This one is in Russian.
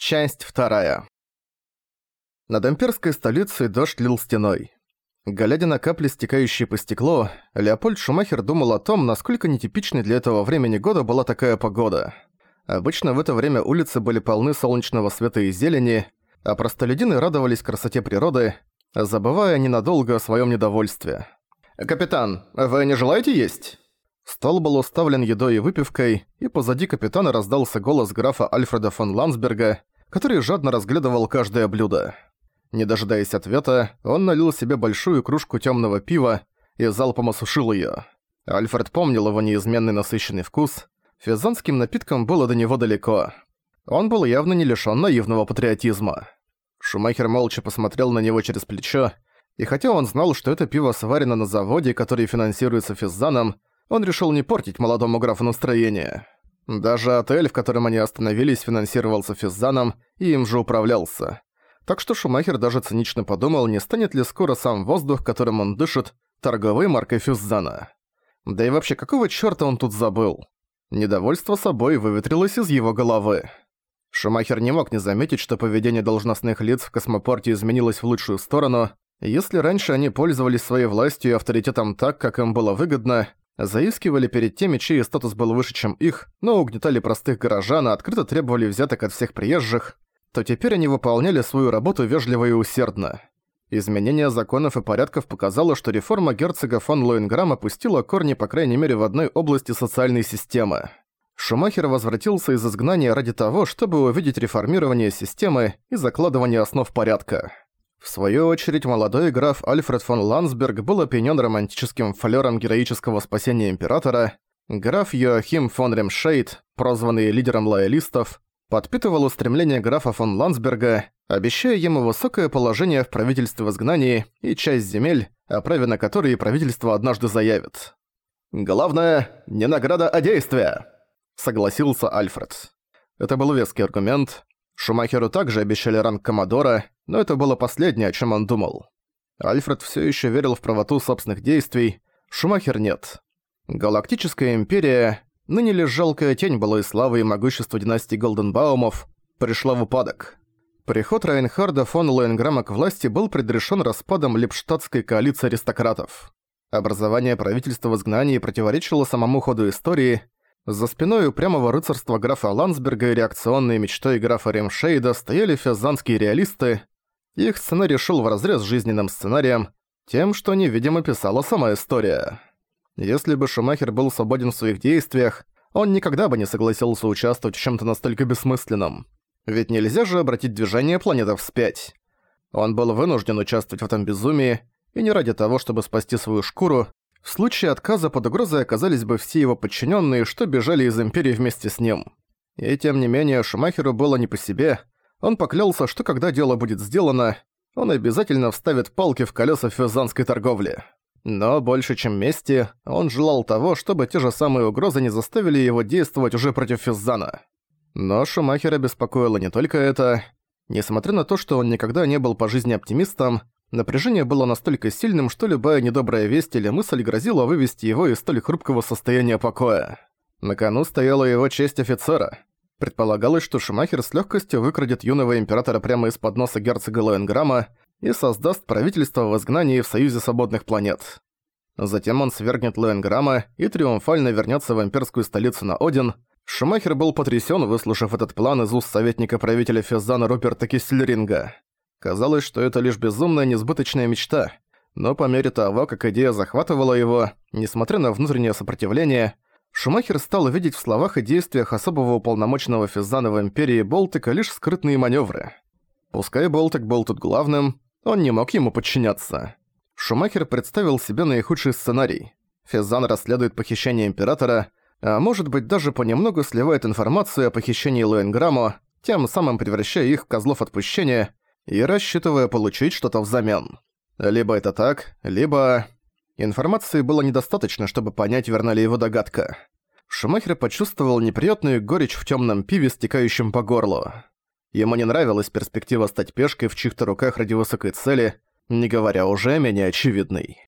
Часть вторая. Над имперской столицей дождь лил стеной. Глядя на капли, стекающие по стеклу, Леопольд Шумахер думал о том, насколько нетипичной для этого времени года была такая погода. Обычно в это время улицы были полны солнечного света и зелени, а простолюдины радовались красоте природы, забывая ненадолго о своем недовольстве. «Капитан, вы не желаете есть?» Стол был уставлен едой и выпивкой, и позади капитана раздался голос графа Альфреда фон Ландсберга, который жадно разглядывал каждое блюдо. Не дожидаясь ответа, он налил себе большую кружку темного пива и залпом осушил ее. Альфред помнил его неизменный насыщенный вкус. Физанским напитком было до него далеко. Он был явно не лишён наивного патриотизма. Шумахер молча посмотрел на него через плечо, и хотя он знал, что это пиво сварено на заводе, который финансируется Физаном, он решил не портить молодому графу настроение. Даже отель, в котором они остановились, финансировался Физзаном и им же управлялся. Так что Шумахер даже цинично подумал, не станет ли скоро сам воздух, которым он дышит, торговой маркой Физзана. Да и вообще, какого чёрта он тут забыл? Недовольство собой выветрилось из его головы. Шумахер не мог не заметить, что поведение должностных лиц в космопорте изменилось в лучшую сторону. Если раньше они пользовались своей властью и авторитетом так, как им было выгодно, заискивали перед теми, чей статус был выше, чем их, но угнетали простых горожан, а открыто требовали взяток от всех приезжих, то теперь они выполняли свою работу вежливо и усердно. Изменение законов и порядков показало, что реформа герцога фон Лоинграм опустила корни по крайней мере в одной области социальной системы. Шумахер возвратился из изгнания ради того, чтобы увидеть реформирование системы и закладывание основ порядка. В свою очередь, молодой граф Альфред фон Ландсберг был опьянён романтическим флёром героического спасения императора. Граф Йоахим фон Ремшейд, прозванный лидером лоялистов, подпитывал устремление графа фон Ландсберга, обещая ему высокое положение в правительстве в изгнании и часть земель, о праве на которые правительство однажды заявит. «Главное, не награда, а действие!» — согласился Альфред. Это был веский аргумент, Шумахеру также обещали ранг Коммодора, но это было последнее, о чем он думал. Альфред все еще верил в правоту собственных действий, Шумахер нет. Галактическая империя, ныне лишь жалкая тень былой славы и могущества династии Голденбаумов, пришла в упадок. Приход Райнхарда фон Лоенграмма к власти был предрешен распадом Липштадтской коалиции аристократов. Образование правительства в изгнании противоречило самому ходу истории, за спиной упрямого рыцарства графа Ландсберга и реакционной мечтой графа Ремшейда стояли фязанские реалисты. Их сценарий шел вразрез с жизненным сценарием, тем, что невидимо писала сама история. Если бы Шумахер был свободен в своих действиях, он никогда бы не согласился участвовать в чем-то настолько бессмысленном. Ведь нельзя же обратить движение планеты вспять. Он был вынужден участвовать в этом безумии, и не ради того, чтобы спасти свою шкуру, в случае отказа под угрозой оказались бы все его подчиненные, что бежали из Империи вместе с ним. И тем не менее, Шумахеру было не по себе. Он поклялся, что когда дело будет сделано, он обязательно вставит палки в колеса фюзанской торговли. Но больше чем мести, он желал того, чтобы те же самые угрозы не заставили его действовать уже против Физзана. Но Шумахера беспокоило не только это. Несмотря на то, что он никогда не был по жизни оптимистом, Напряжение было настолько сильным, что любая недобрая весть или мысль грозила вывести его из столь хрупкого состояния покоя. На кону стояла его честь офицера. Предполагалось, что Шумахер с легкостью выкрадет юного императора прямо из-под носа герцога Лоенграма и создаст правительство в изгнании в Союзе Свободных Планет. Затем он свергнет Лоенграма и триумфально вернется в имперскую столицу на Один. Шумахер был потрясен, выслушав этот план из уст советника правителя Фезана Руперта Киссельринга. Казалось, что это лишь безумная несбыточная мечта, но по мере того, как идея захватывала его, несмотря на внутреннее сопротивление, Шумахер стал видеть в словах и действиях особого уполномоченного Физана в Империи Болтика лишь скрытные маневры. Пускай Болтик был тут главным, он не мог ему подчиняться. Шумахер представил себе наихудший сценарий. Физан расследует похищение Императора, а может быть даже понемногу сливает информацию о похищении Луэнграмму, тем самым превращая их в козлов отпущения, и рассчитывая получить что-то взамен. Либо это так, либо... Информации было недостаточно, чтобы понять, верна ли его догадка. Шумахер почувствовал неприятную горечь в темном пиве, стекающем по горлу. Ему не нравилась перспектива стать пешкой в чьих-то руках ради высокой цели, не говоря уже о менее очевидной.